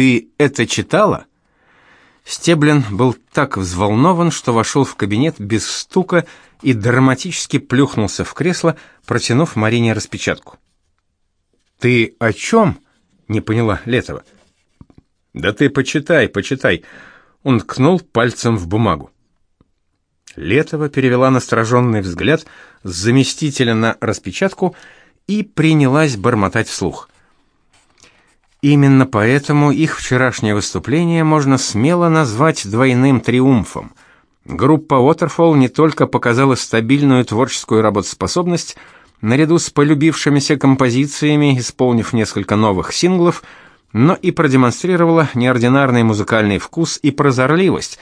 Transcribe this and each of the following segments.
Ты это читала? Стеблин был так взволнован, что вошел в кабинет без стука и драматически плюхнулся в кресло, протянув Марине распечатку. «Ты о чем?» — не поняла Летова. «Да ты почитай, почитай!» Он ткнул пальцем в бумагу. Летова перевела настороженный взгляд с заместителя на распечатку и принялась бормотать вслух. Именно поэтому их вчерашнее выступление можно смело назвать двойным триумфом. Группа Waterfall не только показала стабильную творческую работоспособность, наряду с полюбившимися композициями, исполнив несколько новых синглов, но и продемонстрировала неординарный музыкальный вкус и прозорливость,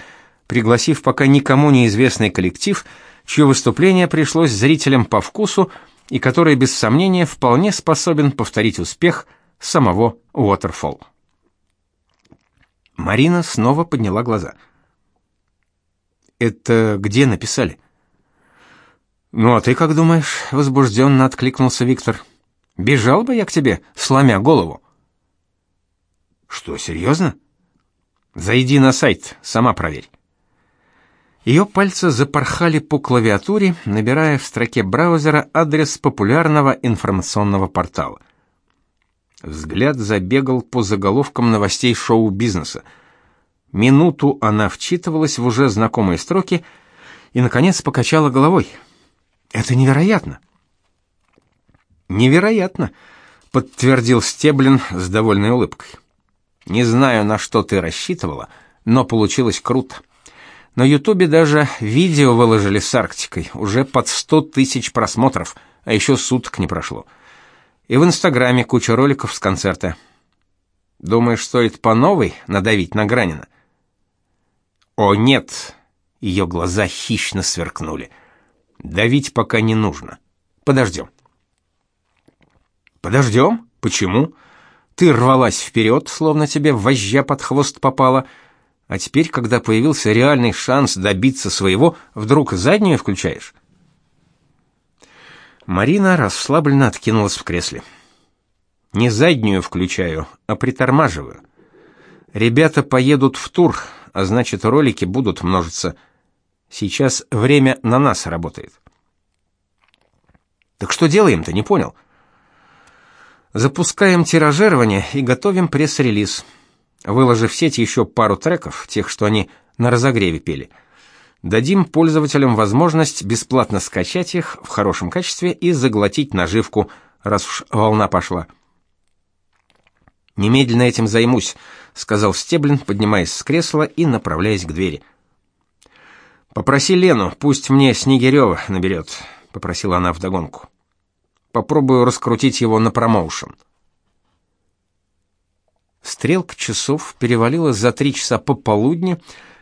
пригласив пока никому неизвестный коллектив, чье выступление пришлось зрителям по вкусу и который без сомнения вполне способен повторить успех самого Waterfall. Марина снова подняла глаза. Это где написали? Ну а ты как думаешь? возбужденно откликнулся Виктор. Бежал бы я к тебе, сломя голову. Что, серьезно? Зайди на сайт, сама проверь. Ее пальцы запорхали по клавиатуре, набирая в строке браузера адрес популярного информационного портала. Взгляд забегал по заголовкам новостей шоу-бизнеса. Минуту она вчитывалась в уже знакомые строки и наконец покачала головой. Это невероятно. Невероятно, подтвердил Стеблин с довольной улыбкой. Не знаю, на что ты рассчитывала, но получилось круто. На Ютубе даже видео выложили с Арктикой, уже под сто тысяч просмотров, а еще суток не прошло. И в Инстаграме куча роликов с концерта. Думаешь, стоит по новой надавить на Гранина? О, нет. Ее глаза хищно сверкнули. Давить пока не нужно. Подождем. Подождем? Почему? Ты рвалась вперед, словно тебе вожжа под хвост попала, а теперь, когда появился реальный шанс добиться своего, вдруг заднюю включаешь? Марина расслабленно откинулась в кресле. Не заднюю включаю, а притормаживаю. Ребята поедут в тур, а значит, ролики будут множиться. Сейчас время на нас работает. Так что делаем-то, не понял. Запускаем тиражирование и готовим пресс-релиз. Выложив в сеть еще пару треков, тех, что они на разогреве пели дадим пользователям возможность бесплатно скачать их в хорошем качестве и заглотить наживку, раз уж волна пошла. Немедленно этим займусь, сказал Стеблин, поднимаясь с кресла и направляясь к двери. Попроси Лену, пусть мне Снегирева наберет», — попросила она вдогонку. Попробую раскрутить его на промоушен. Стрелка часов перевалила за три часа пополудни,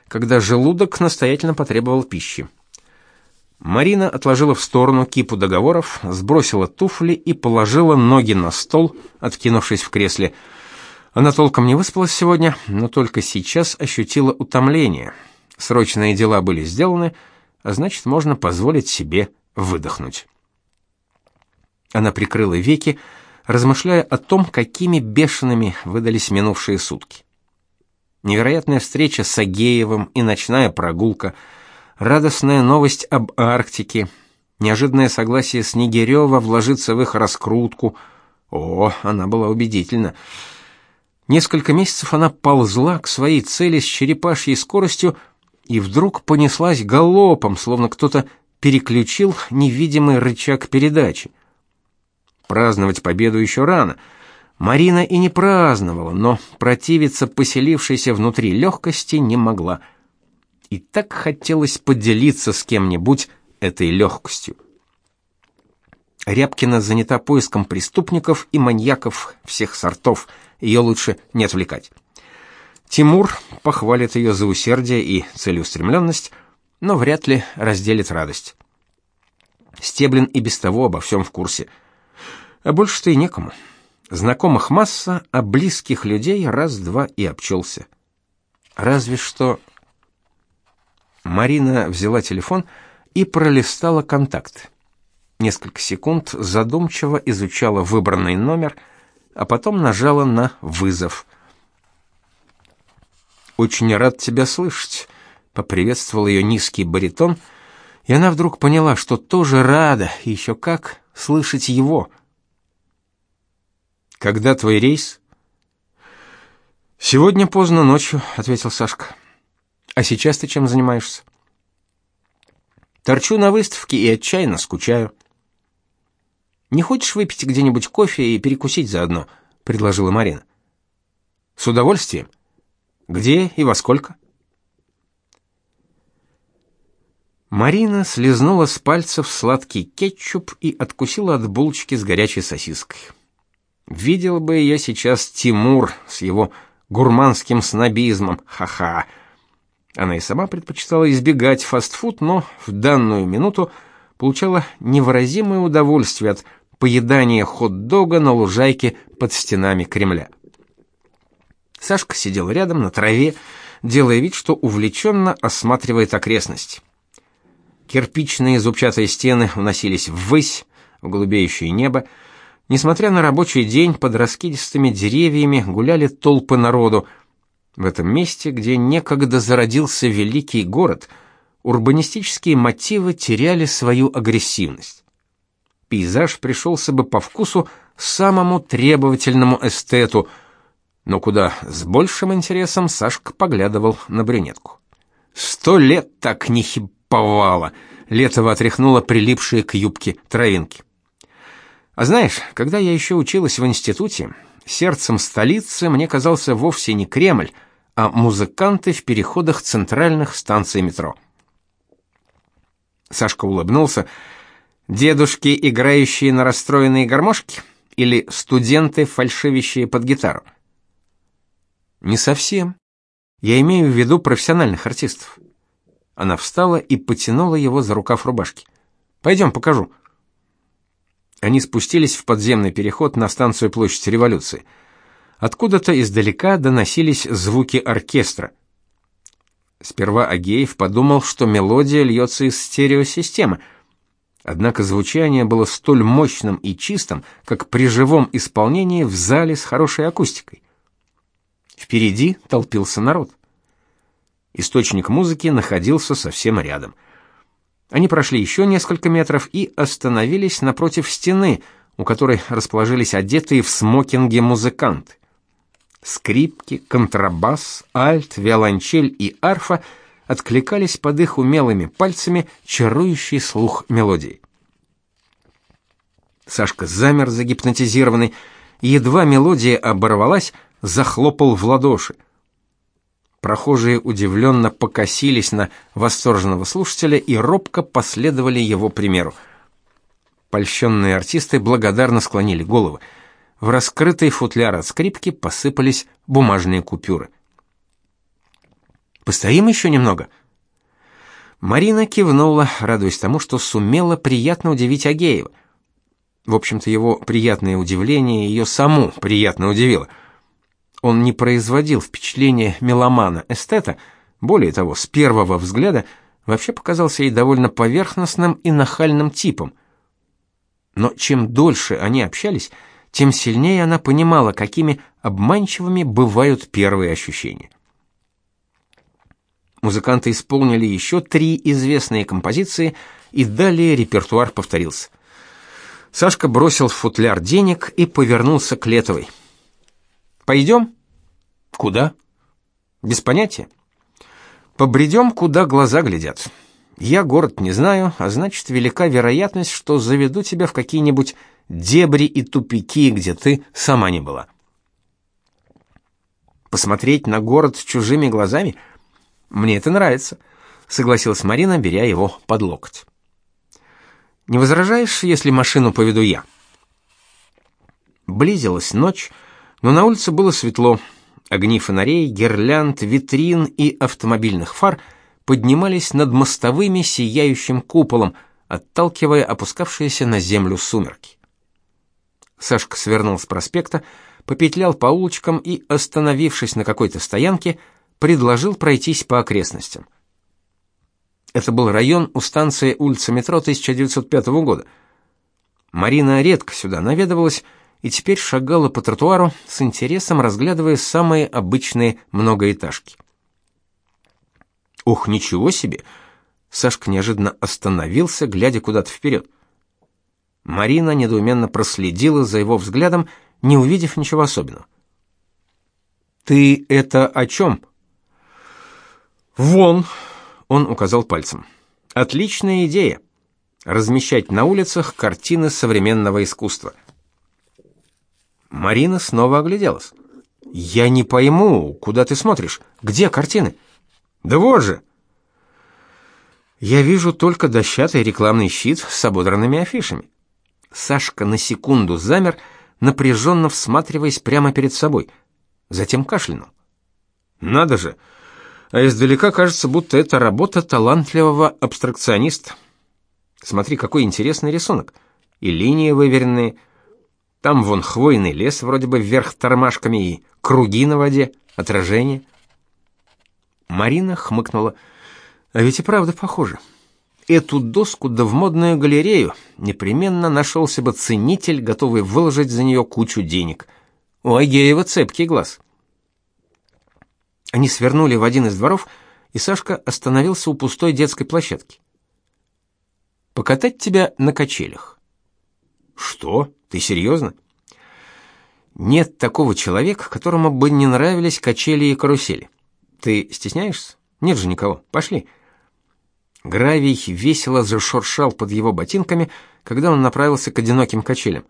когда желудок настоятельно потребовал пищи. Марина отложила в сторону кипу договоров, сбросила туфли и положила ноги на стол, откинувшись в кресле. Она толком не выспалась сегодня, но только сейчас ощутила утомление. Срочные дела были сделаны, а значит, можно позволить себе выдохнуть. Она прикрыла веки, размышляя о том, какими бешеными выдались минувшие сутки невероятная встреча с Агеевым и ночная прогулка, радостная новость об Арктике, неожиданное согласие Снегирева вложиться в их раскрутку. О, она была убедительна. Несколько месяцев она ползла к своей цели с черепашьей скоростью и вдруг понеслась галопом, словно кто-то переключил невидимый рычаг передачи. Праздновать победу еще рано — Марина и не праздновала, но противиться поселившейся внутри легкости не могла. И так хотелось поделиться с кем-нибудь этой легкостью. Рябкина занята поиском преступников и маньяков всех сортов. Ее лучше не отвлекать. Тимур похвалит ее за усердие и целеустремленность, но вряд ли разделит радость. Стеблин и без того обо всем в курсе. А больше-то и некому. Знакомых масса, а близких людей раз-два и обчелся. Разве что... Марина взяла телефон и пролистала контакт. Несколько секунд задумчиво изучала выбранный номер, а потом нажала на вызов. Очень рад тебя слышать, поприветствовал ее низкий баритон, и она вдруг поняла, что тоже рада, еще как слышать его. Когда твой рейс? Сегодня поздно ночью, ответил Сашка. А сейчас ты чем занимаешься? Торчу на выставке и отчаянно скучаю. Не хочешь выпить где-нибудь кофе и перекусить заодно, предложила Марина. С удовольствием. Где и во сколько? Марина слезнула с пальцев сладкий кетчуп и откусила от булочки с горячей сосиской. Видел бы ее сейчас Тимур с его гурманским снобизмом. Ха-ха. Она и сама предпочитала избегать фастфуд, но в данную минуту получала невыразимое удовольствие от поедания хот-дога на лужайке под стенами Кремля. Сашка сидел рядом на траве, делая вид, что увлеченно осматривает окрестности. Кирпичные зубчатые стены уносились ввысь, в голубеющее небо. Несмотря на рабочий день, под раскидистыми деревьями гуляли толпы народу. В этом месте, где некогда зародился великий город, урбанистические мотивы теряли свою агрессивность. Пейзаж пришелся бы по вкусу самому требовательному эстету, но куда с большим интересом Сашка поглядывал на брюнетку. Сто лет так не хиповала, Летова отряхнула прилипшие к юбке травинки. А знаешь, когда я еще училась в институте, сердцем столицы мне казался вовсе не Кремль, а музыканты в переходах центральных станций метро. Сашка улыбнулся. Дедушки, играющие на расстроенные гармошки, или студенты, фальшивящие под гитару? Не совсем. Я имею в виду профессиональных артистов. Она встала и потянула его за рукав рубашки. Пойдем, покажу. Они спустились в подземный переход на станцию Площадь Революции. Откуда-то издалека доносились звуки оркестра. Сперва Агеев подумал, что мелодия льется из стереосистемы. Однако звучание было столь мощным и чистым, как при живом исполнении в зале с хорошей акустикой. Впереди толпился народ. Источник музыки находился совсем рядом. Они прошли еще несколько метров и остановились напротив стены, у которой расположились одетые в смокинги музыканты. Скрипки, контрабас, альт, виолончель и арфа откликались под их умелыми пальцами чарующий слух мелодии. Сашка замер загипнотизированный, едва мелодия оборвалась, захлопал в ладоши. Прохожие удивленно покосились на восторженного слушателя и робко последовали его примеру. Польщенные артисты благодарно склонили головы. В раскрытый футляр от скрипки посыпались бумажные купюры. «Постоим еще немного?» Марина кивнула, радуясь тому, что сумела приятно удивить Агеева. В общем-то, его приятное удивление ее саму приятно удивило — он не производил впечатления меломана-эстета, более того, с первого взгляда вообще показался ей довольно поверхностным и нахальным типом. Но чем дольше они общались, тем сильнее она понимала, какими обманчивыми бывают первые ощущения. Музыканты исполнили еще три известные композиции, и далее репертуар повторился. Сашка бросил в футляр денег и повернулся к Летовой. Пойдем?» «Куда?» «Без понятия. Побредем, куда глаза глядят. Я город не знаю, а значит, велика вероятность, что заведу тебя в какие-нибудь дебри и тупики, где ты сама не была». «Посмотреть на город чужими глазами? Мне это нравится», — согласилась Марина, беря его под локоть. «Не возражаешь, если машину поведу я?» Близилась ночь, — но на улице было светло. Огни фонарей, гирлянд, витрин и автомобильных фар поднимались над мостовыми сияющим куполом, отталкивая опускавшиеся на землю сумерки. Сашка свернул с проспекта, попетлял по улочкам и, остановившись на какой-то стоянке, предложил пройтись по окрестностям. Это был район у станции улица метро 1905 года. Марина редко сюда наведывалась, и теперь шагала по тротуару с интересом разглядывая самые обычные многоэтажки. Ох, ничего себе. Сашка неожиданно остановился, глядя куда-то вперед. Марина недоуменно проследила за его взглядом, не увидев ничего особенного. Ты это о чем?» Вон, он указал пальцем. Отличная идея размещать на улицах картины современного искусства. Марина снова огляделась. Я не пойму, куда ты смотришь? Где картины? Да вот же. Я вижу только дощатый рекламный щит с ободранными афишами. Сашка на секунду замер, напряженно всматриваясь прямо перед собой. Затем кашлянул. Надо же. А издалека кажется, будто это работа талантливого абстракциониста. Смотри, какой интересный рисунок. И линии выверенные. Там вон хвойный лес вроде бы вверх тормашками и круги на воде, отражение. Марина хмыкнула. А ведь и правда похоже. Эту доску да в модную галерею непременно нашелся бы ценитель, готовый выложить за нее кучу денег. У Агеева цепкий глаз. Они свернули в один из дворов, и Сашка остановился у пустой детской площадки покатать тебя на качелях. Что? Ты серьезно? Нет такого человека, которому бы не нравились качели и карусели. Ты стесняешься? Нет же никого. Пошли. Гравий весело зашуршал под его ботинками, когда он направился к одиноким качелям.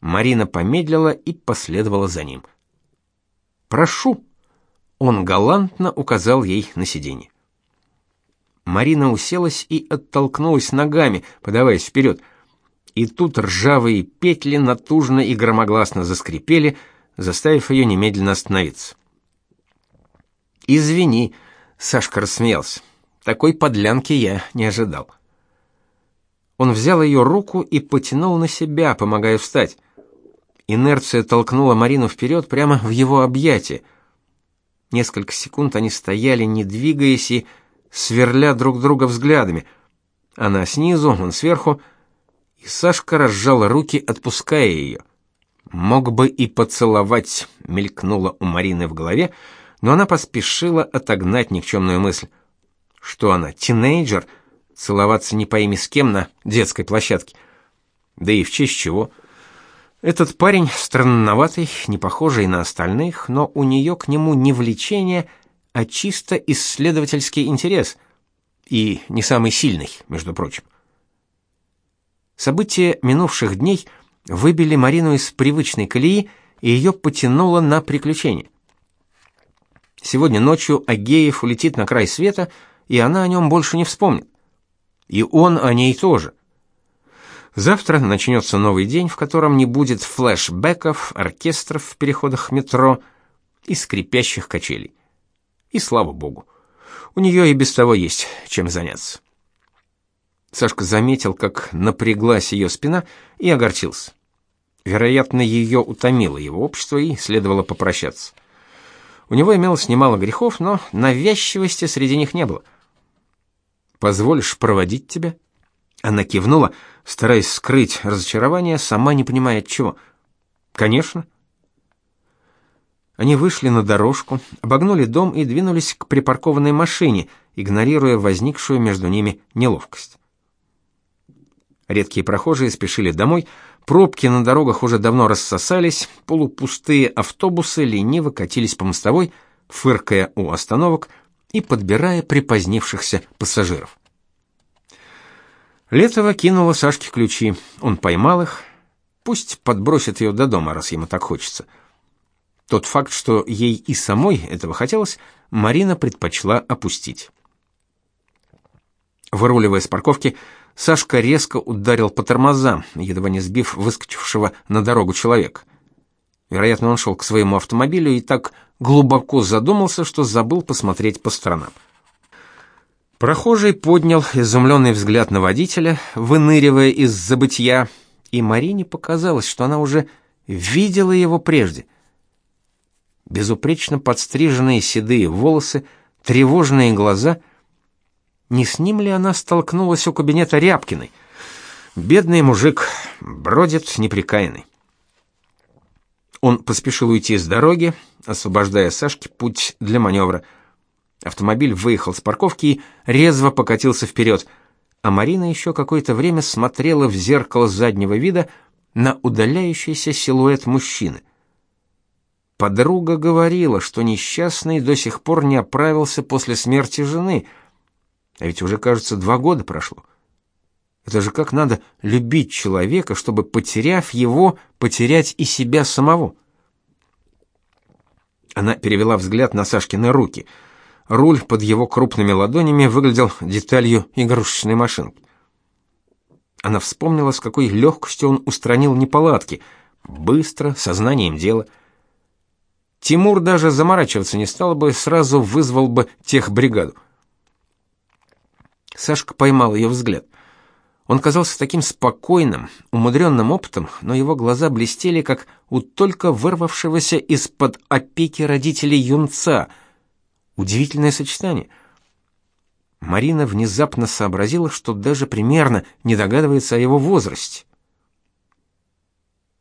Марина помедлила и последовала за ним. "Прошу", он галантно указал ей на сиденье. Марина уселась и оттолкнулась ногами, подаваясь вперед. И тут ржавые петли натужно и громогласно заскрипели, заставив ее немедленно остановиться. «Извини», — Сашка рассмеялся, — «такой подлянки я не ожидал». Он взял ее руку и потянул на себя, помогая встать. Инерция толкнула Марину вперед прямо в его объятия. Несколько секунд они стояли, не двигаясь, и сверля друг друга взглядами. Она снизу, он сверху, и Сашка разжал руки, отпуская ее. Мог бы и поцеловать, мелькнуло у Марины в голове, но она поспешила отогнать никчемную мысль. Что она, тинейджер, целоваться не пойми с кем на детской площадке? Да и в честь чего? Этот парень странноватый, не похожий на остальных, но у нее к нему не влечение, а чисто исследовательский интерес, и не самый сильный, между прочим. События минувших дней выбили Марину из привычной колеи, и ее потянуло на приключения. Сегодня ночью Агеев улетит на край света, и она о нем больше не вспомнит. И он о ней тоже. Завтра начнется новый день, в котором не будет флешбеков, оркестров в переходах метро и скрипящих качелей. И слава богу. У нее и без того есть чем заняться. Сашка заметил, как напряглась ее спина, и огорчился. Вероятно, ее утомило его общество, и следовало попрощаться. У него имелось немало грехов, но навязчивости среди них не было. «Позволишь проводить тебя?» Она кивнула, стараясь скрыть разочарование, сама не понимая от чего. «Конечно». Они вышли на дорожку, обогнули дом и двинулись к припаркованной машине, игнорируя возникшую между ними неловкость. Редкие прохожие спешили домой, пробки на дорогах уже давно рассосались, полупустые автобусы лениво катились по мостовой, фыркая у остановок и подбирая припозднившихся пассажиров. Летова кинула Сашке ключи. Он поймал их. Пусть подбросит ее до дома, раз ему так хочется. — тот факт, что ей и самой этого хотелось, Марина предпочла опустить. Выруливая с парковки, Сашка резко ударил по тормозам, едва не сбив выскочившего на дорогу человека. Вероятно, он шел к своему автомобилю и так глубоко задумался, что забыл посмотреть по сторонам. Прохожий поднял изумленный взгляд на водителя, выныривая из забытья, и Марине показалось, что она уже видела его прежде — безупречно подстриженные седые волосы, тревожные глаза. Не с ним ли она столкнулась у кабинета Рябкиной? Бедный мужик бродит неприкаянный. Он поспешил уйти с дороги, освобождая Сашке путь для маневра. Автомобиль выехал с парковки и резво покатился вперед, а Марина еще какое-то время смотрела в зеркало заднего вида на удаляющийся силуэт мужчины. Подруга говорила, что несчастный до сих пор не оправился после смерти жены, а ведь уже, кажется, два года прошло. Это же как надо любить человека, чтобы, потеряв его, потерять и себя самого. Она перевела взгляд на Сашкины руки. Руль под его крупными ладонями выглядел деталью игрушечной машинки. Она вспомнила, с какой легкостью он устранил неполадки, быстро, сознанием дела. Тимур даже заморачиваться не стал бы, сразу вызвал бы тех бригаду. Сашка поймал ее взгляд. Он казался таким спокойным, умудренным опытом, но его глаза блестели, как у только вырвавшегося из-под опеки родителей юнца. Удивительное сочетание. Марина внезапно сообразила, что даже примерно не догадывается о его возрасте.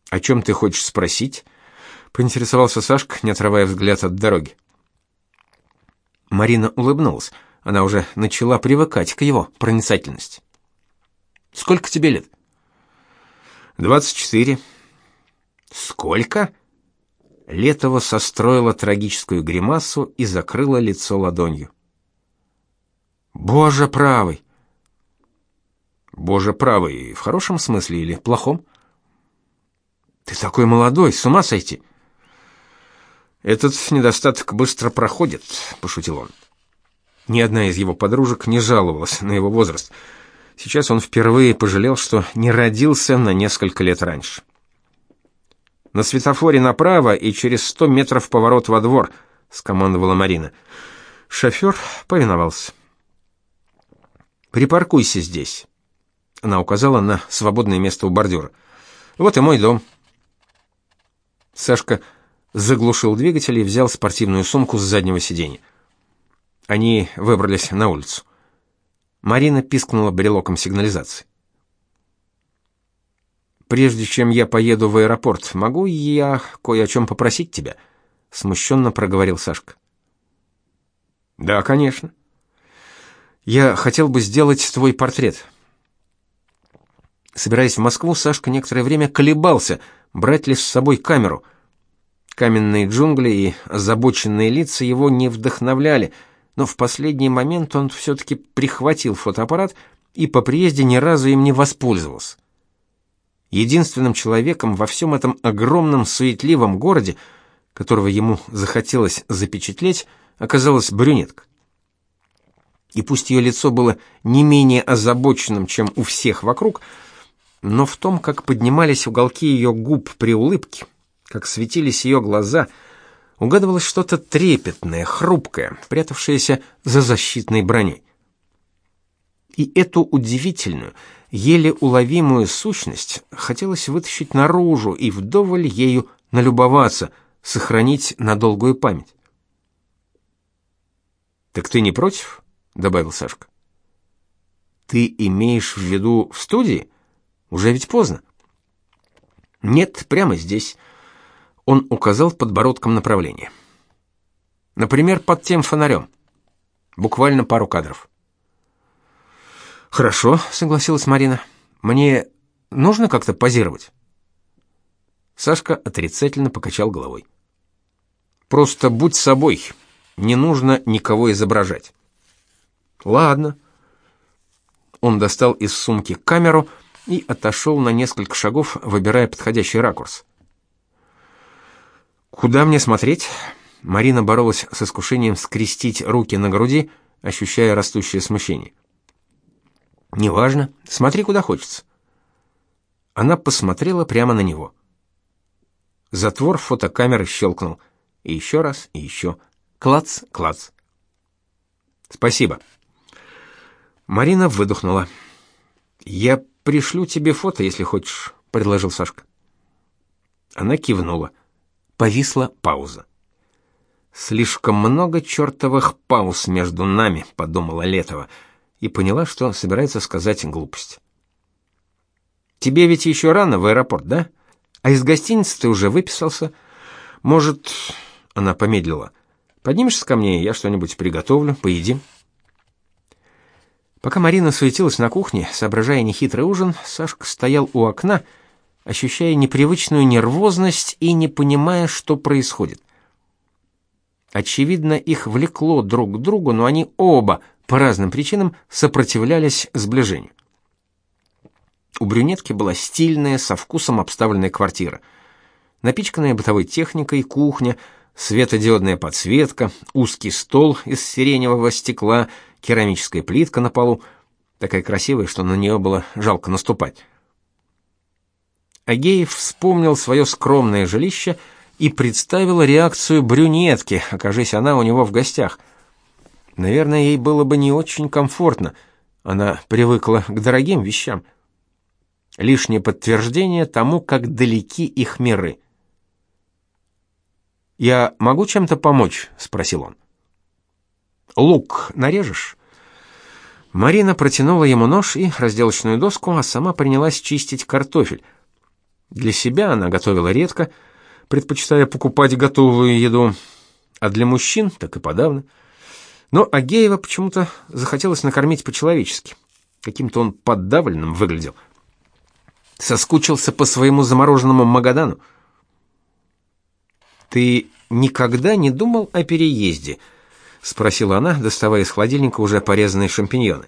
«О чем ты хочешь спросить?» — поинтересовался Сашка, не отрывая взгляд от дороги. Марина улыбнулась. Она уже начала привыкать к его проницательности. Сколько тебе лет? «Двадцать четыре». Сколько? Летова состроила трагическую гримасу и закрыла лицо ладонью. Боже правый. Боже правый, в хорошем смысле или плохом? Ты такой молодой, с ума сойти. Этот недостаток быстро проходит, пошутил он. Ни одна из его подружек не жаловалась на его возраст. Сейчас он впервые пожалел, что не родился на несколько лет раньше. На светофоре направо и через сто метров поворот во двор, скомандовала Марина. Шофер повиновался. Припаркуйся здесь. Она указала на свободное место у бордюра. Вот и мой дом. Сашка заглушил двигатель и взял спортивную сумку с заднего сиденья. Они выбрались на улицу. Марина пискнула брелоком сигнализации. Прежде чем я поеду в аэропорт, могу я кое о чем попросить тебя? смущенно проговорил Сашка. Да, конечно. Я хотел бы сделать твой портрет. Собираясь в Москву, Сашка некоторое время колебался, брать ли с собой камеру. Каменные джунгли и озабоченные лица его не вдохновляли но в последний момент он все-таки прихватил фотоаппарат и по приезде ни разу им не воспользовался. Единственным человеком во всем этом огромном суетливом городе, которого ему захотелось запечатлеть, оказалась брюнетка. И пусть ее лицо было не менее озабоченным, чем у всех вокруг, но в том, как поднимались уголки ее губ при улыбке, как светились ее глаза — угадывалось что-то трепетное, хрупкое, прятавшееся за защитной броней. И эту удивительную, еле уловимую сущность хотелось вытащить наружу и вдоволь ею налюбоваться, сохранить на долгую память. Так ты не против? добавил Сашка. Ты имеешь в виду в студии? Уже ведь поздно. Нет, прямо здесь. Он указал подбородком направление. Например, под тем фонарем. Буквально пару кадров. Хорошо, согласилась Марина. Мне нужно как-то позировать. Сашка отрицательно покачал головой. Просто будь собой. Не нужно никого изображать. Ладно. Он достал из сумки камеру и отошел на несколько шагов, выбирая подходящий ракурс. Куда мне смотреть? Марина боролась с искушением скрестить руки на груди, ощущая растущее смущение. Неважно, смотри куда хочется. Она посмотрела прямо на него. Затвор фотокамеры щелкнул. И еще раз, и еще. Клац, клац. Спасибо. Марина выдохнула. Я пришлю тебе фото, если хочешь, предложил Сашка. Она кивнула. Повисла пауза. Слишком много чертовых пауз между нами, подумала Летова и поняла, что собирается сказать глупость. Тебе ведь еще рано в аэропорт, да? А из гостиницы ты уже выписался. Может, она помедлила. Поднимешься ко мне, я что-нибудь приготовлю, поедим. Пока Марина суетилась на кухне, соображая нехитрый ужин, Сашка стоял у окна, ощущая непривычную нервозность и не понимая, что происходит. Очевидно, их влекло друг к другу, но они оба по разным причинам сопротивлялись сближению. У брюнетки была стильная, со вкусом обставленная квартира. Напичканная бытовой техникой кухня, светодиодная подсветка, узкий стол из сиреневого стекла, керамическая плитка на полу, такая красивая, что на нее было жалко наступать. Агеев вспомнил свое скромное жилище и представил реакцию брюнетки, окажись она у него в гостях. Наверное, ей было бы не очень комфортно. Она привыкла к дорогим вещам. Лишнее подтверждение тому, как далеки их миры. «Я могу чем-то помочь?» — спросил он. «Лук нарежешь?» Марина протянула ему нож и разделочную доску, а сама принялась чистить картофель. Для себя она готовила редко, предпочитая покупать готовую еду, а для мужчин так и подавно. Но Агеева почему-то захотелось накормить по-человечески. Каким-то он подавленным выглядел. Соскучился по своему замороженному Магадану. Ты никогда не думал о переезде? спросила она, доставая из холодильника уже порезанные шампиньоны.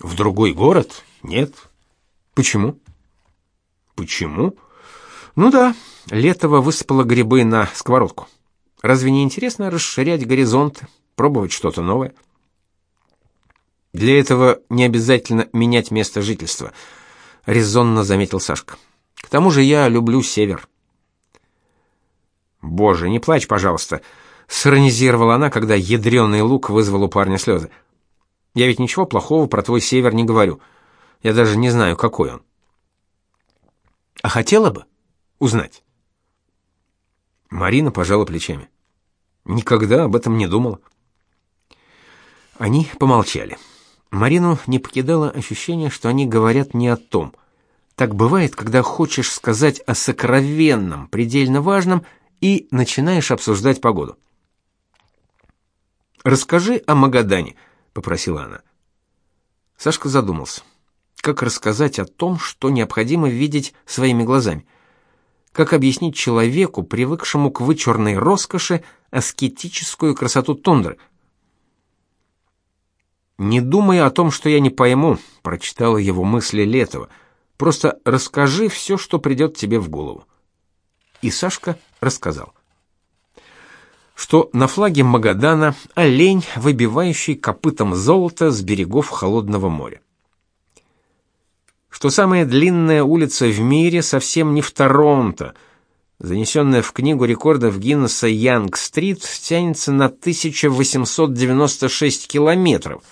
В другой город? Нет. Почему? Почему? Ну да, Летова высыпала грибы на сковородку. Разве не интересно расширять горизонты, пробовать что-то новое? Для этого не обязательно менять место жительства, резонно заметил Сашка. К тому же я люблю север. Боже, не плачь, пожалуйста, сиронизировала она, когда ядреный лук вызвал у парня слезы. Я ведь ничего плохого про твой север не говорю. Я даже не знаю, какой он. А хотела бы узнать. Марина пожала плечами. Никогда об этом не думала. Они помолчали. Марину не покидало ощущение, что они говорят не о том. Так бывает, когда хочешь сказать о сокровенном, предельно важном и начинаешь обсуждать погоду. Расскажи о Магадане, попросила она. Сашка задумался. Как рассказать о том, что необходимо видеть своими глазами? Как объяснить человеку, привыкшему к вычурной роскоши, аскетическую красоту тундры? Не думай о том, что я не пойму, прочитала его мысли Летова. Просто расскажи все, что придет тебе в голову. И Сашка рассказал что на флаге Магадана олень, выбивающий копытом золото с берегов холодного моря что самая длинная улица в мире совсем не в Торонто. Занесенная в книгу рекордов Гиннесса Янг-стрит тянется на 1896 километров,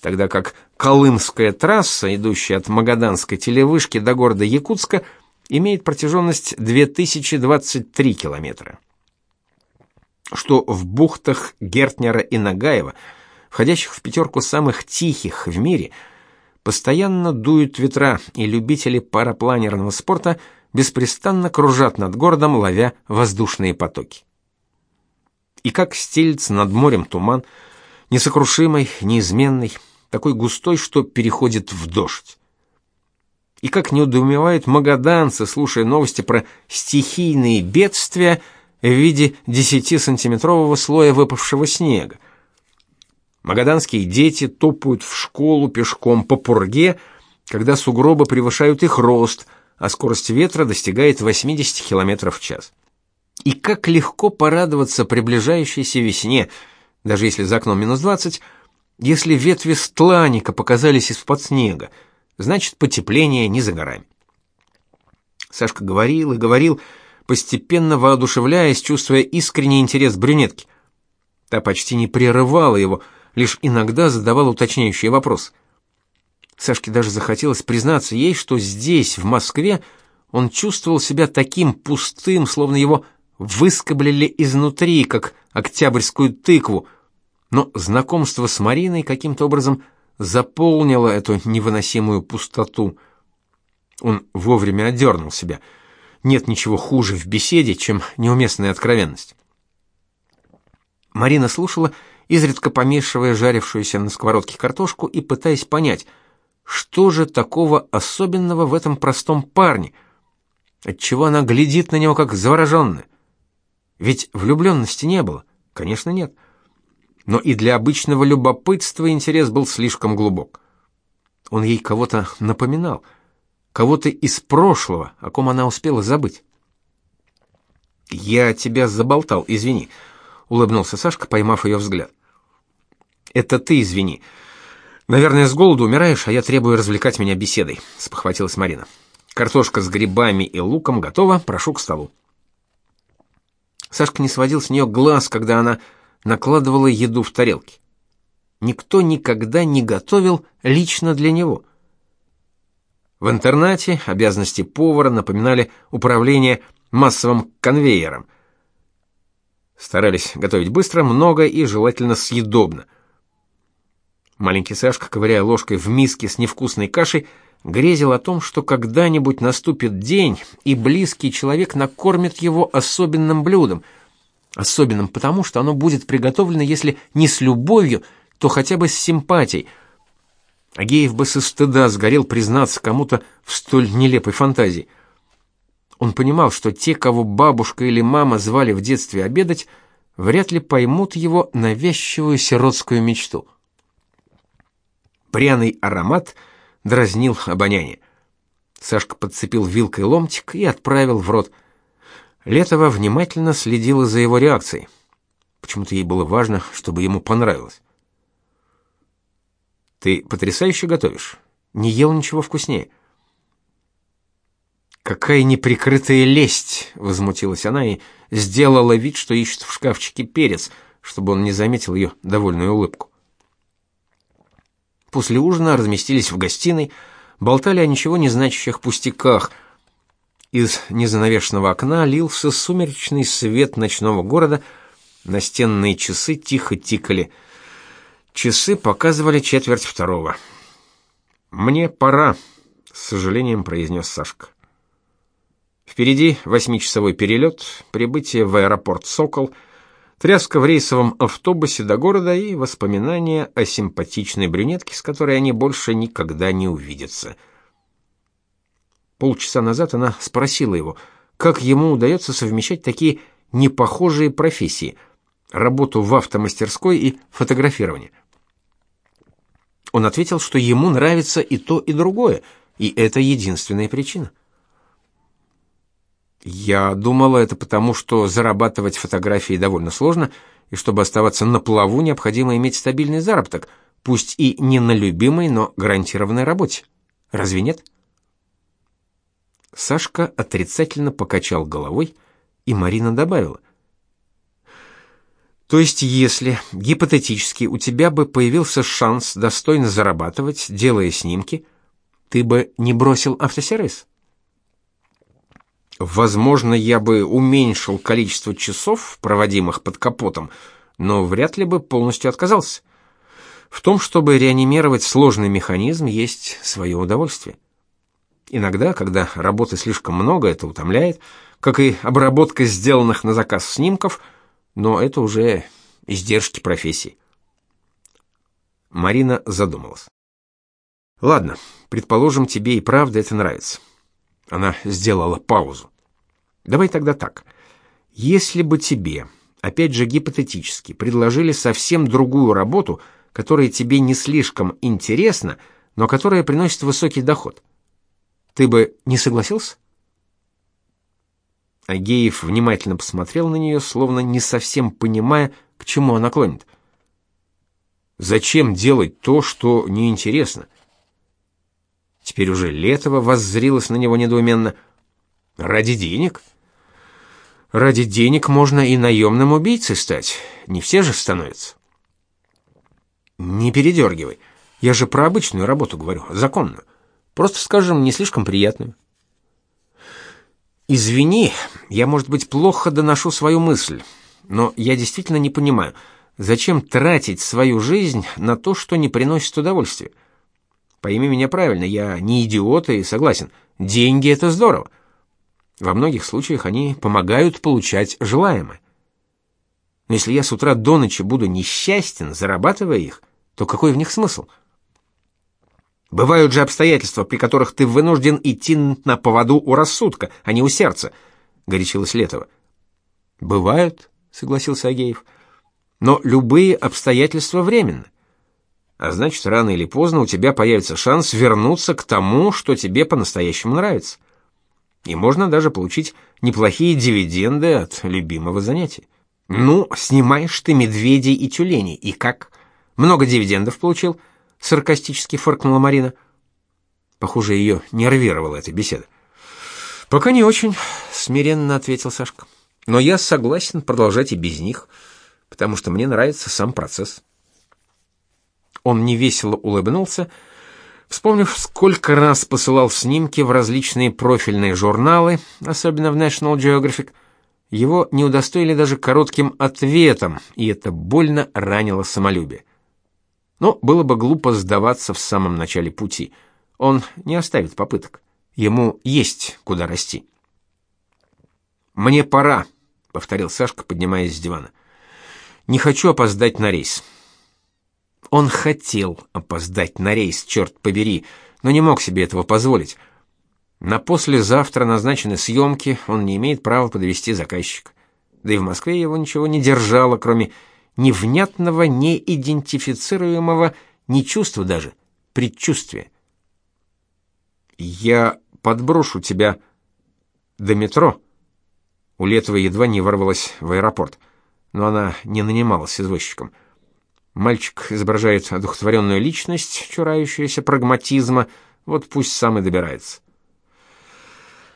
тогда как Колымская трасса, идущая от Магаданской телевышки до города Якутска, имеет протяженность 2023 километра. Что в бухтах Гертнера и Нагаева, входящих в пятерку самых тихих в мире, Постоянно дуют ветра, и любители парапланерного спорта беспрестанно кружат над городом, ловя воздушные потоки. И как стелится над морем туман, несокрушимый, неизменный, такой густой, что переходит в дождь. И как неудумевают магаданцы, слушая новости про стихийные бедствия в виде 10-сантиметрового слоя выпавшего снега, Магаданские дети топают в школу пешком по пурге, когда сугробы превышают их рост, а скорость ветра достигает 80 км в час. И как легко порадоваться приближающейся весне, даже если за окном минус 20, если ветви стланника показались из-под снега, значит, потепление не за горами. Сашка говорил и говорил, постепенно воодушевляясь, чувствуя искренний интерес брюнетки. Та почти не прерывала его, лишь иногда задавал уточняющие вопросы. Сашке даже захотелось признаться ей, что здесь, в Москве, он чувствовал себя таким пустым, словно его выскоблили изнутри, как октябрьскую тыкву. Но знакомство с Мариной каким-то образом заполнило эту невыносимую пустоту. Он вовремя одернул себя. Нет ничего хуже в беседе, чем неуместная откровенность. Марина слушала, изредка помешивая жарившуюся на сковородке картошку и пытаясь понять, что же такого особенного в этом простом парне, отчего она глядит на него как завороженная. Ведь влюбленности не было, конечно, нет. Но и для обычного любопытства интерес был слишком глубок. Он ей кого-то напоминал, кого-то из прошлого, о ком она успела забыть. Я тебя заболтал, извини, улыбнулся Сашка, поймав ее взгляд. Это ты извини. Наверное, с голоду умираешь, а я требую развлекать меня беседой, спохватилась Марина. Картошка с грибами и луком готова, прошу к столу. Сашка не сводил с нее глаз, когда она накладывала еду в тарелки. Никто никогда не готовил лично для него. В интернате обязанности повара напоминали управление массовым конвейером. Старались готовить быстро, много и желательно съедобно. Маленький Сашка, ковыряя ложкой в миске с невкусной кашей, грезил о том, что когда-нибудь наступит день, и близкий человек накормит его особенным блюдом. Особенным потому, что оно будет приготовлено, если не с любовью, то хотя бы с симпатией. Агеев бы со стыда сгорел признаться кому-то в столь нелепой фантазии. Он понимал, что те, кого бабушка или мама звали в детстве обедать, вряд ли поймут его навязчивую сиротскую мечту. Пряный аромат дразнил обоняние. Сашка подцепил вилкой ломтик и отправил в рот. Летова внимательно следила за его реакцией. Почему-то ей было важно, чтобы ему понравилось. Ты потрясающе готовишь. Не ел ничего вкуснее. Какая неприкрытая лесть, возмутилась она и сделала вид, что ищет в шкафчике перец, чтобы он не заметил ее довольную улыбку. После ужина разместились в гостиной, болтали о ничего не значащих пустяках. Из незанавешенного окна лился сумеречный свет ночного города, настенные часы тихо тикали. Часы показывали четверть второго. Мне пора, с сожалением произнес Сашка. Впереди восьмичасовой перелет, прибытие в аэропорт Сокол, тряска в рейсовом автобусе до города и воспоминания о симпатичной брюнетке, с которой они больше никогда не увидятся. Полчаса назад она спросила его, как ему удается совмещать такие непохожие профессии: работу в автомастерской и фотографирование. Он ответил, что ему нравится и то, и другое, и это единственная причина. Я думала, это потому, что зарабатывать фотографии довольно сложно, и чтобы оставаться на плаву, необходимо иметь стабильный заработок, пусть и не на любимой, но гарантированной работе. Разве нет? Сашка отрицательно покачал головой, и Марина добавила: то есть, если гипотетически у тебя бы появился шанс достойно зарабатывать, делая снимки, ты бы не бросил автосервис? Возможно, я бы уменьшил количество часов, проводимых под капотом, но вряд ли бы полностью отказался. В том, чтобы реанимировать сложный механизм, есть свое удовольствие. Иногда, когда работы слишком много, это утомляет, как и обработка сделанных на заказ снимков, но это уже издержки профессии. Марина задумалась. Ладно, предположим, тебе и правда это нравится. Она сделала паузу. Давай тогда так. Если бы тебе, опять же гипотетически, предложили совсем другую работу, которая тебе не слишком интересна, но которая приносит высокий доход, ты бы не согласился? Агеев внимательно посмотрел на нее, словно не совсем понимая, к чему она клонит. Зачем делать то, что неинтересно? Теперь уже Летова воззрилась на него недоуменно. Ради денег? Ради денег можно и наемным убийцей стать. Не все же становятся. Не передергивай. Я же про обычную работу говорю, законную. Просто, скажем, не слишком приятную. Извини, я, может быть, плохо доношу свою мысль, но я действительно не понимаю, зачем тратить свою жизнь на то, что не приносит удовольствия. Пойми меня правильно, я не идиот и согласен. Деньги это здорово. Во многих случаях они помогают получать желаемое. Но если я с утра до ночи буду несчастен, зарабатывая их, то какой в них смысл? Бывают же обстоятельства, при которых ты вынужден идти на поводу у рассудка, а не у сердца, горячилась Летова. Бывают, согласился Агеев. Но любые обстоятельства временны. А значит, рано или поздно у тебя появится шанс вернуться к тому, что тебе по-настоящему нравится. И можно даже получить неплохие дивиденды от любимого занятия. Ну, снимаешь ты медведей и тюленей, и как? Много дивидендов получил? Саркастически фыркнула Марина. Похоже, ее нервировала эта беседа. Пока не очень, смиренно ответил Сашка. Но я согласен продолжать и без них, потому что мне нравится сам процесс. Он невесело улыбнулся, вспомнив, сколько раз посылал снимки в различные профильные журналы, особенно в National Geographic. Его не удостоили даже коротким ответом, и это больно ранило самолюбие. Но было бы глупо сдаваться в самом начале пути. Он не оставит попыток. Ему есть куда расти. Мне пора, повторил Сашка, поднимаясь с дивана. Не хочу опоздать на рейс. Он хотел опоздать на рейс, черт побери, но не мог себе этого позволить. На послезавтра назначены съемки, он не имеет права подвести заказчика. Да и в Москве его ничего не держало, кроме невнятного, неидентифицируемого, ни чувства даже, предчувствия. Я подброшу тебя до метро. У Летовой едва не ворвалась в аэропорт, но она не нанималась извозчиком. Мальчик изображает одухотворенную личность, чурающуюся прагматизма, вот пусть сам и добирается.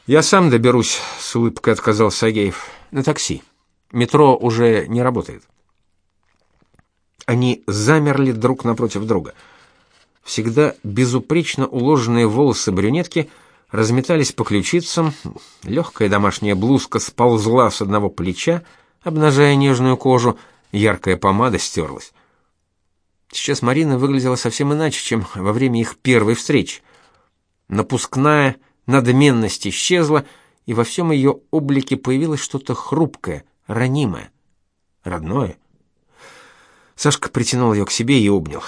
Я сам доберусь, с улыбкой отказался Сагеев. На такси. Метро уже не работает. Они замерли друг напротив друга. Всегда безупречно уложенные волосы брюнетки разметались по ключицам, легкая домашняя блузка сползла с одного плеча, обнажая нежную кожу, яркая помада стерлась. Сейчас Марина выглядела совсем иначе, чем во время их первой встречи. Напускная надменность исчезла, и во всем ее облике появилось что-то хрупкое, ранимое, родное. Сашка притянул ее к себе и обнял.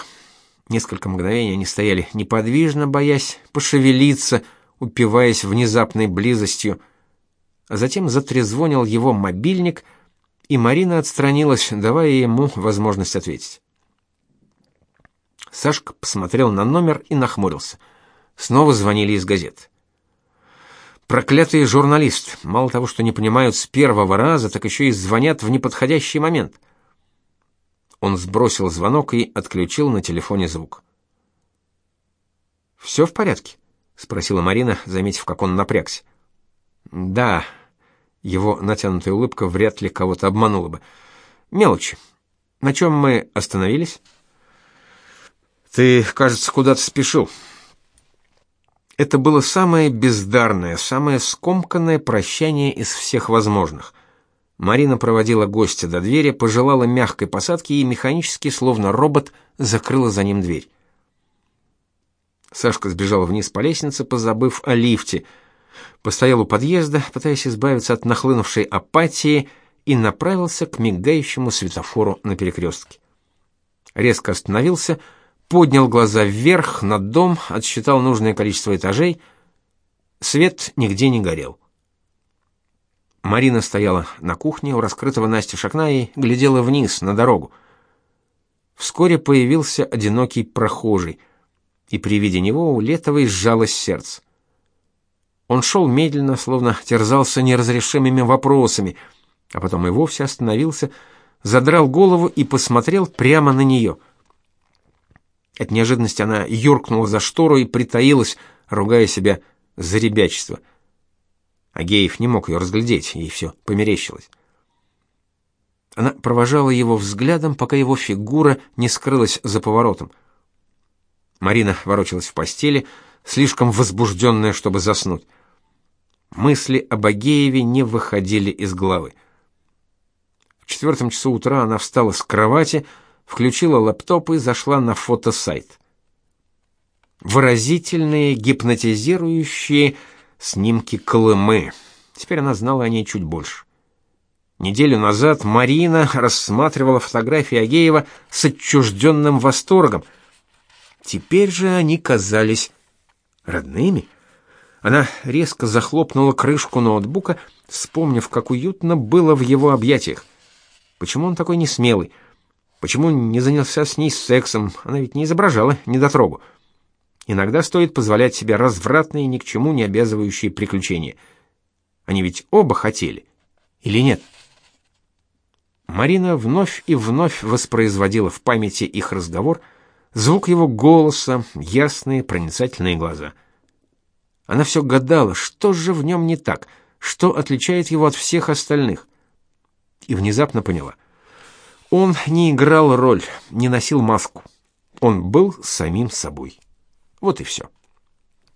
Несколько мгновений они стояли неподвижно, боясь пошевелиться, упиваясь внезапной близостью. А затем затрезвонил его мобильник, и Марина отстранилась, давая ему возможность ответить. Сашка посмотрел на номер и нахмурился. Снова звонили из газет. Проклятый журналист, мало того, что не понимают с первого раза, так еще и звонят в неподходящий момент. Он сбросил звонок и отключил на телефоне звук. «Все в порядке?» — спросила Марина, заметив, как он напрягся. «Да». Его натянутая улыбка вряд ли кого-то обманула бы. «Мелочи. На чем мы остановились?» Ты, кажется, куда-то спешил. Это было самое бездарное, самое скомканное прощание из всех возможных. Марина проводила гостя до двери, пожелала мягкой посадки и механически, словно робот, закрыла за ним дверь. Сашка сбежал вниз по лестнице, позабыв о лифте. Постоял у подъезда, пытаясь избавиться от нахлынувшей апатии, и направился к мигающему светофору на перекрестке. Резко остановился, поднял глаза вверх на дом, отсчитал нужное количество этажей. Свет нигде не горел. Марина стояла на кухне у раскрытого настежь окна и глядела вниз на дорогу. Вскоре появился одинокий прохожий, и при виде него у Летовой сжалось сердце. Он шел медленно, словно терзался неразрешимыми вопросами, а потом и вовсе остановился, задрал голову и посмотрел прямо на нее — от неожиданности она юркнула за штору и притаилась, ругая себя за ребячество. Агеев не мог ее разглядеть, ей все померещилось. Она провожала его взглядом, пока его фигура не скрылась за поворотом. Марина ворочалась в постели, слишком возбужденная, чтобы заснуть. Мысли об Агееве не выходили из головы. В четвертом часу утра она встала с кровати, включила лэптоп и зашла на фотосайт. Выразительные, гипнотизирующие снимки Колымы. Теперь она знала о ней чуть больше. Неделю назад Марина рассматривала фотографии Агеева с отчужденным восторгом. Теперь же они казались родными. Она резко захлопнула крышку ноутбука, вспомнив, как уютно было в его объятиях. Почему он такой несмелый? Почему не занялся с ней сексом? Она ведь не изображала недотрогу. Иногда стоит позволять себе развратные, ни к чему не обязывающие приключения. Они ведь оба хотели. Или нет? Марина вновь и вновь воспроизводила в памяти их разговор, звук его голоса, ясные проницательные глаза. Она все гадала, что же в нем не так, что отличает его от всех остальных. И внезапно поняла. Он не играл роль, не носил маску. Он был самим собой. Вот и все.